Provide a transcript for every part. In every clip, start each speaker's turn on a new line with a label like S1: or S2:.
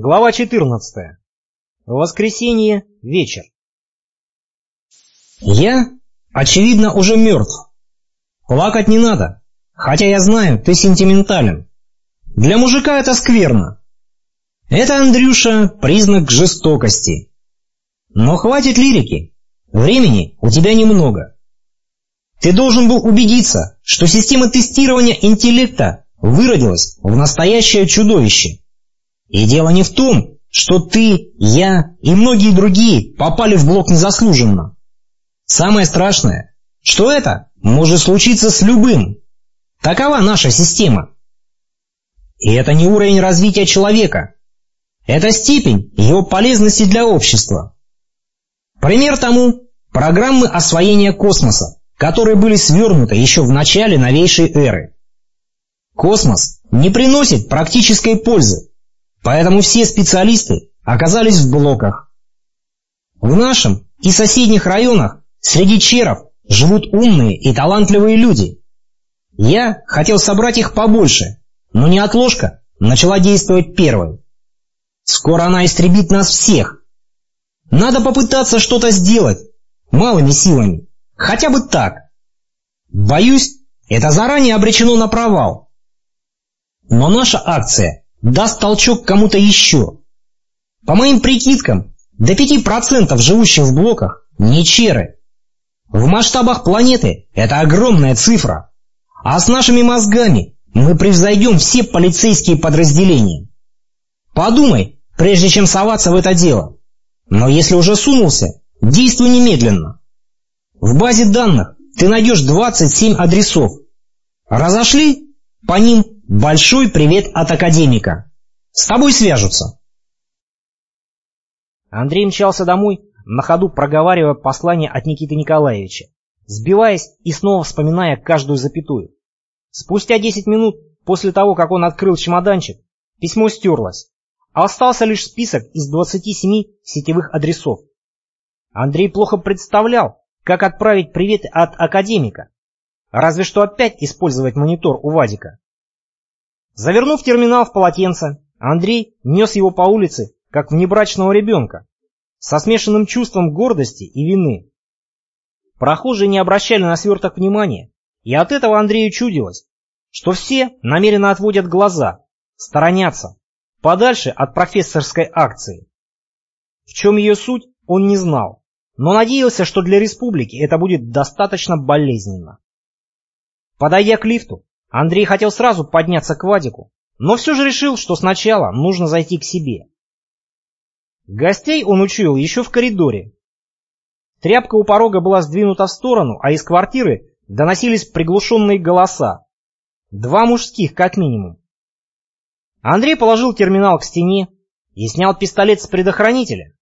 S1: Глава 14. Воскресенье. Вечер. Я, очевидно, уже мертв. Плакать не надо, хотя я знаю, ты сентиментален. Для мужика это скверно. Это, Андрюша, признак жестокости. Но хватит лирики. Времени у тебя немного. Ты должен был убедиться, что система тестирования интеллекта выродилась в настоящее чудовище. И дело не в том, что ты, я и многие другие попали в блок незаслуженно. Самое страшное, что это может случиться с любым. Такова наша система. И это не уровень развития человека. Это степень его полезности для общества. Пример тому – программы освоения космоса, которые были свернуты еще в начале новейшей эры. Космос не приносит практической пользы, Поэтому все специалисты оказались в блоках. В нашем и соседних районах среди черов живут умные и талантливые люди. Я хотел собрать их побольше, но неотложка начала действовать первой. Скоро она истребит нас всех. Надо попытаться что-то сделать, малыми силами, хотя бы так. Боюсь, это заранее обречено на провал. Но наша акция даст толчок кому-то еще. По моим прикидкам, до 5% живущих в блоках не черы. В масштабах планеты это огромная цифра. А с нашими мозгами мы превзойдем все полицейские подразделения. Подумай, прежде чем соваться в это дело. Но если уже сунулся, действуй немедленно. В базе данных ты найдешь 27 адресов. Разошли по ним Большой привет от академика. С тобой свяжутся. Андрей мчался домой, на ходу проговаривая послание от Никиты Николаевича, сбиваясь и снова вспоминая каждую запятую. Спустя 10 минут после того, как он открыл чемоданчик, письмо стерлось, а остался лишь список из 27 сетевых адресов. Андрей плохо представлял, как отправить привет от академика. Разве что опять использовать монитор у Вадика. Завернув терминал в полотенце, Андрей нес его по улице, как внебрачного ребенка, со смешанным чувством гордости и вины. Прохожие не обращали на сверток внимания, и от этого Андрею чудилось, что все намеренно отводят глаза, сторонятся, подальше от профессорской акции. В чем ее суть, он не знал, но надеялся, что для республики это будет достаточно болезненно. Подойдя к лифту, Андрей хотел сразу подняться к Вадику, но все же решил, что сначала нужно зайти к себе. Гостей он учуял еще в коридоре. Тряпка у порога была сдвинута в сторону, а из квартиры доносились приглушенные голоса. Два мужских, как минимум. Андрей положил терминал к стене и снял пистолет с предохранителя.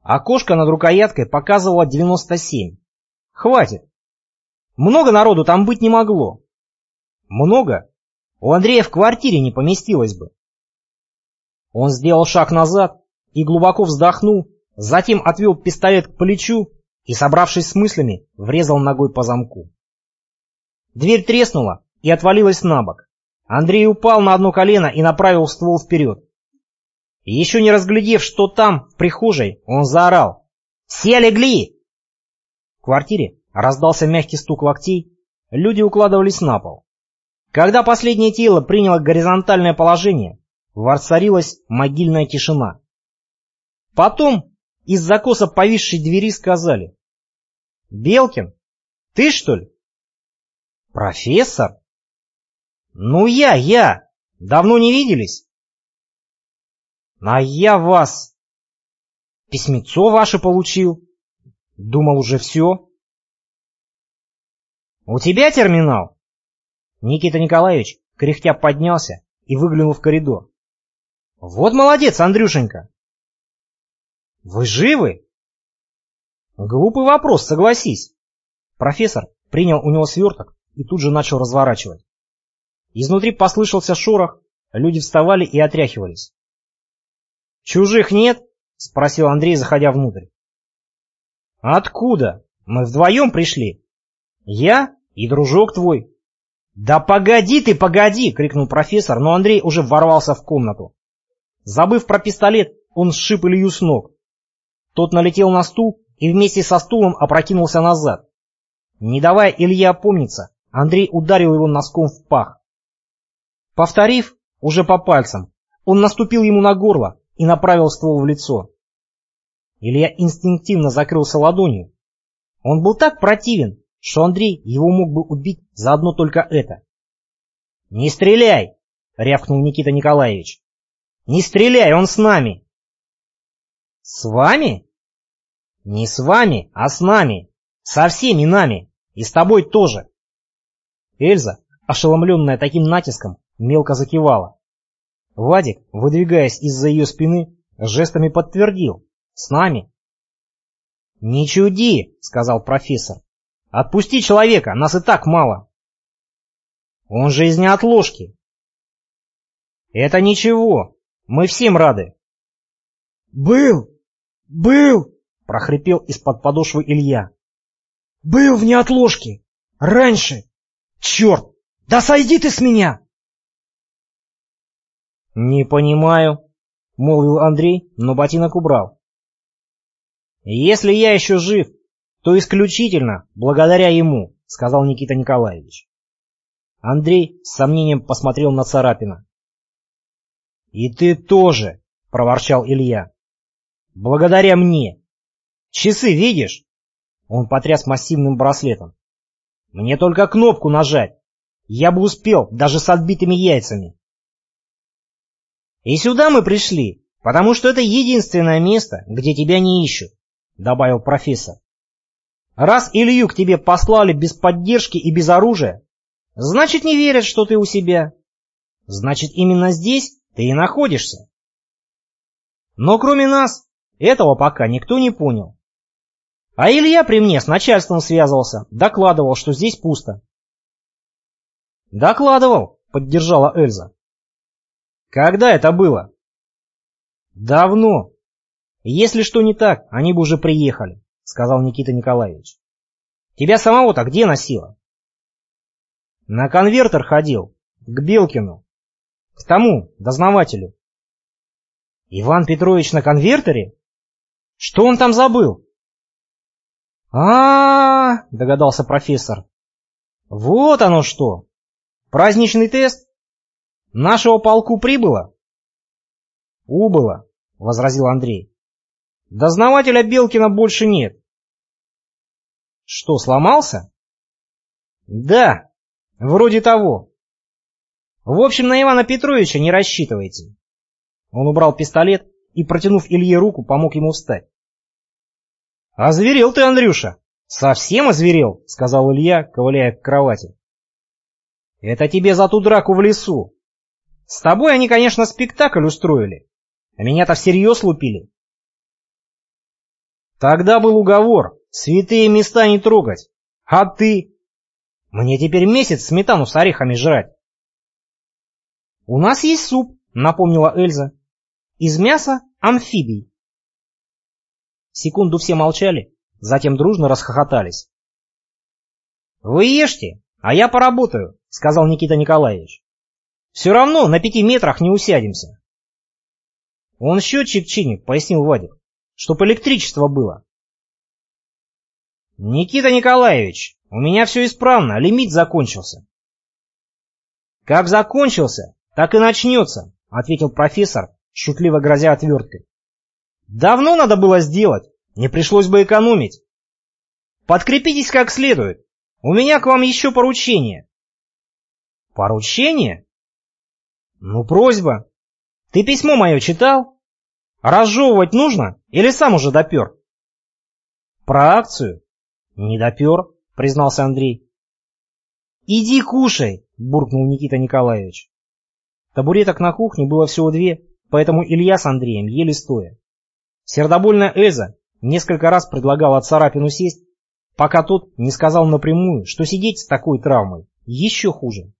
S1: Окошко над рукояткой показывало 97. Хватит. Много народу там быть не могло. Много? У Андрея в квартире не поместилось бы. Он сделал шаг назад и глубоко вздохнул, затем отвел пистолет к плечу и, собравшись с мыслями, врезал ногой по замку. Дверь треснула и отвалилась на бок. Андрей упал на одно колено и направил ствол вперед. еще не разглядев, что там, в прихожей, он заорал. «Все легли!» В квартире раздался мягкий стук локтей, люди укладывались на пол. Когда последнее тело приняло горизонтальное положение, воцарилась могильная тишина. Потом из закоса повисшей двери сказали. «Белкин, ты что ли?» «Профессор?» «Ну я, я! Давно не виделись?» «А я вас...» «Письмецо ваше получил. Думал уже все». «У тебя терминал?» Никита Николаевич, кряхтя, поднялся и выглянул в коридор. «Вот молодец, Андрюшенька!» «Вы живы?» «Глупый вопрос, согласись!» Профессор принял у него сверток и тут же начал разворачивать. Изнутри послышался шорох, люди вставали и отряхивались. «Чужих нет?» — спросил Андрей, заходя внутрь. «Откуда? Мы вдвоем пришли. Я и дружок твой, «Да погоди ты, погоди!» — крикнул профессор, но Андрей уже ворвался в комнату. Забыв про пистолет, он сшиб Илью с ног. Тот налетел на стул и вместе со стулом опрокинулся назад. Не давая Илье опомниться, Андрей ударил его носком в пах. Повторив, уже по пальцам, он наступил ему на горло и направил ствол в лицо. Илья инстинктивно закрылся ладонью. Он был так противен, что Андрей его мог бы убить за одно только это. «Не стреляй!» — рявкнул Никита Николаевич. «Не стреляй, он с нами!» «С вами?» «Не с вами, а с нами. Со всеми нами. И с тобой тоже». Эльза, ошеломленная таким натиском, мелко закивала. Вадик, выдвигаясь из-за ее спины, жестами подтвердил. «С нами». «Не чуди», — сказал профессор. «Отпусти человека, нас и так мало». «Он же из неотложки». «Это ничего, мы всем рады».
S2: «Был! Был!»
S1: — прохрипел из-под подошвы Илья.
S2: «Был в неотложке! Раньше! Черт! Да сойди ты с меня!»
S1: «Не понимаю», — молвил Андрей, но ботинок убрал. «Если я еще жив, то исключительно благодаря ему», — сказал Никита Николаевич. Андрей с сомнением посмотрел на Царапина. «И ты тоже», — проворчал Илья. «Благодаря мне. Часы видишь?» Он потряс массивным браслетом. «Мне только кнопку нажать. Я бы успел, даже с отбитыми яйцами». «И сюда мы пришли, потому что это единственное место, где тебя не ищут», — добавил профессор. «Раз Илью к тебе послали без поддержки и без оружия, значит, не верят, что ты у себя. Значит, именно здесь ты и находишься. Но кроме нас, этого пока никто не понял. А Илья при мне с начальством связывался, докладывал, что здесь пусто. «Докладывал», — поддержала Эльза. Когда это было? Давно. Если что не так, они бы уже приехали, сказал Никита Николаевич. Тебя самого-то где носило? На конвертер ходил, к Белкину. К тому, дознавателю. Иван Петрович на конвертере? Что он там забыл? а, -а, -а догадался профессор. Вот оно что. Праздничный тест? Нашего полку прибыло? Убыло, возразил Андрей. Дознавателя Белкина больше нет. Что, сломался? Да, вроде того. В общем, на Ивана Петровича не рассчитывайте. Он убрал пистолет и, протянув Илье руку, помог ему встать. «Озверел ты, Андрюша!» «Совсем озверел!» — сказал Илья, ковыляя к кровати. «Это тебе за ту драку в лесу. С тобой они, конечно, спектакль устроили, а меня-то всерьез лупили. Тогда был уговор, святые места не трогать. А ты? Мне теперь месяц сметану с орехами жрать. У нас есть суп, напомнила Эльза. Из мяса амфибий. Секунду все молчали, затем дружно расхохотались. «Вы ешьте, а я поработаю», — сказал Никита Николаевич. Все равно на пяти метрах не усядемся. Он счетчик чинит, пояснил Вадик, чтоб электричество было. Никита Николаевич, у меня все исправно, лимит закончился. Как закончился, так и начнется, ответил профессор, шутливо грозя отверткой. Давно надо было сделать, не пришлось бы экономить. Подкрепитесь как следует. У меня к вам еще поручение. Поручение? «Ну, просьба. Ты письмо мое читал? Разжевывать нужно или сам уже допер?» «Про акцию?» «Не допер», — признался Андрей. «Иди кушай», — буркнул Никита Николаевич. Табуреток на кухне было всего две, поэтому Илья с Андреем ели стоя. Сердобольная Эльза несколько раз предлагала Царапину сесть, пока тот не сказал напрямую, что сидеть с такой травмой еще хуже.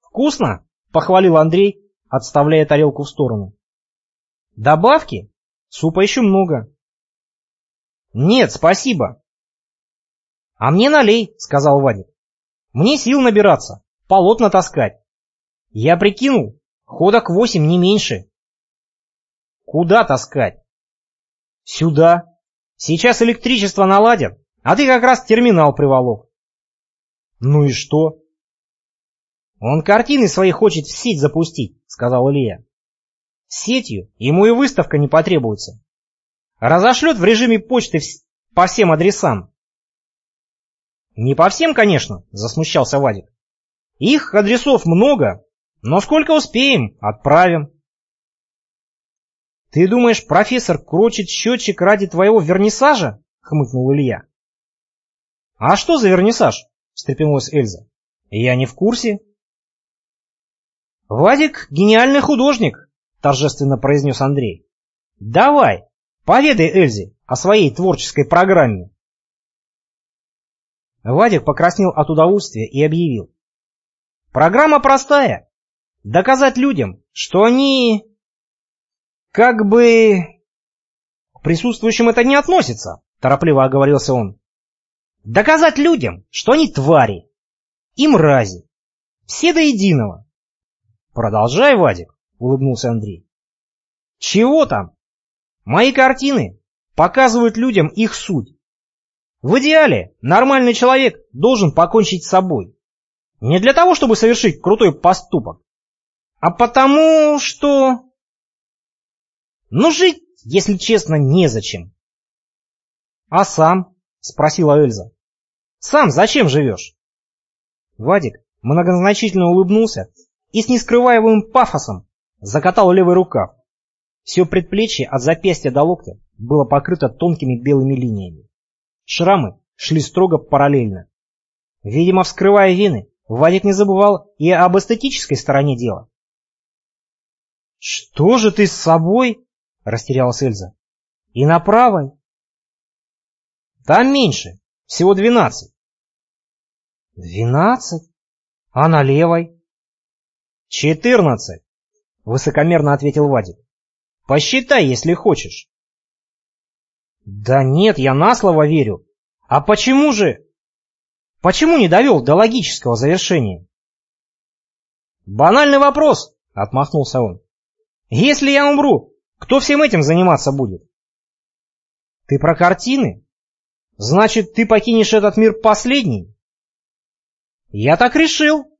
S1: «Вкусно?» похвалил Андрей, отставляя тарелку в сторону. Добавки? Супа еще много. Нет, спасибо. А мне налей, сказал Вадик. Мне сил набираться, полотна таскать. Я прикинул, ходок восемь, не меньше. Куда таскать? Сюда. Сейчас электричество наладят, а ты как раз терминал приволок. Ну и что? Он картины свои хочет в сеть запустить, сказал Илья. Сетью ему и выставка не потребуется. Разошлет в режиме почты по всем адресам. Не по всем, конечно, засмущался Вадик. Их адресов много, но сколько успеем, отправим. Ты думаешь, профессор крочит счетчик ради твоего вернисажа? Хмыкнул Илья. А что за вернисаж? Встрепенулась Эльза. Я не в курсе. Вадик гениальный художник, торжественно произнес Андрей. Давай, поведай Эльзе о своей творческой программе. Вадик покраснел от удовольствия и объявил. Программа простая. Доказать людям, что они... Как бы... К присутствующим это не относится, торопливо оговорился он. Доказать людям, что они твари и мрази. Все до единого. Продолжай, Вадик, улыбнулся Андрей. Чего там? Мои картины показывают людям их суть. В идеале нормальный человек должен покончить с собой. Не для того, чтобы совершить крутой поступок, а потому что... Ну, жить, если честно, незачем. А сам? Спросила Эльза. Сам зачем живешь? Вадик многозначительно улыбнулся и с нескрываемым пафосом закатал левый рукав. Все предплечье от запястья до локтя было покрыто тонкими белыми линиями. Шрамы шли строго параллельно. Видимо, вскрывая вены, Вадик не забывал и об эстетической стороне дела. «Что же ты с собой?» — растерялась Эльза. «И на правой?» «Там меньше, всего двенадцать». «Двенадцать? А на левой?» «Четырнадцать», — высокомерно ответил Вадик. «Посчитай, если хочешь». «Да нет, я на слово верю. А почему же...» «Почему не довел до логического завершения?» «Банальный вопрос», — отмахнулся он. Если я умру, кто всем этим заниматься будет? Ты про картины? Значит, ты покинешь этот мир последний? Я так решил.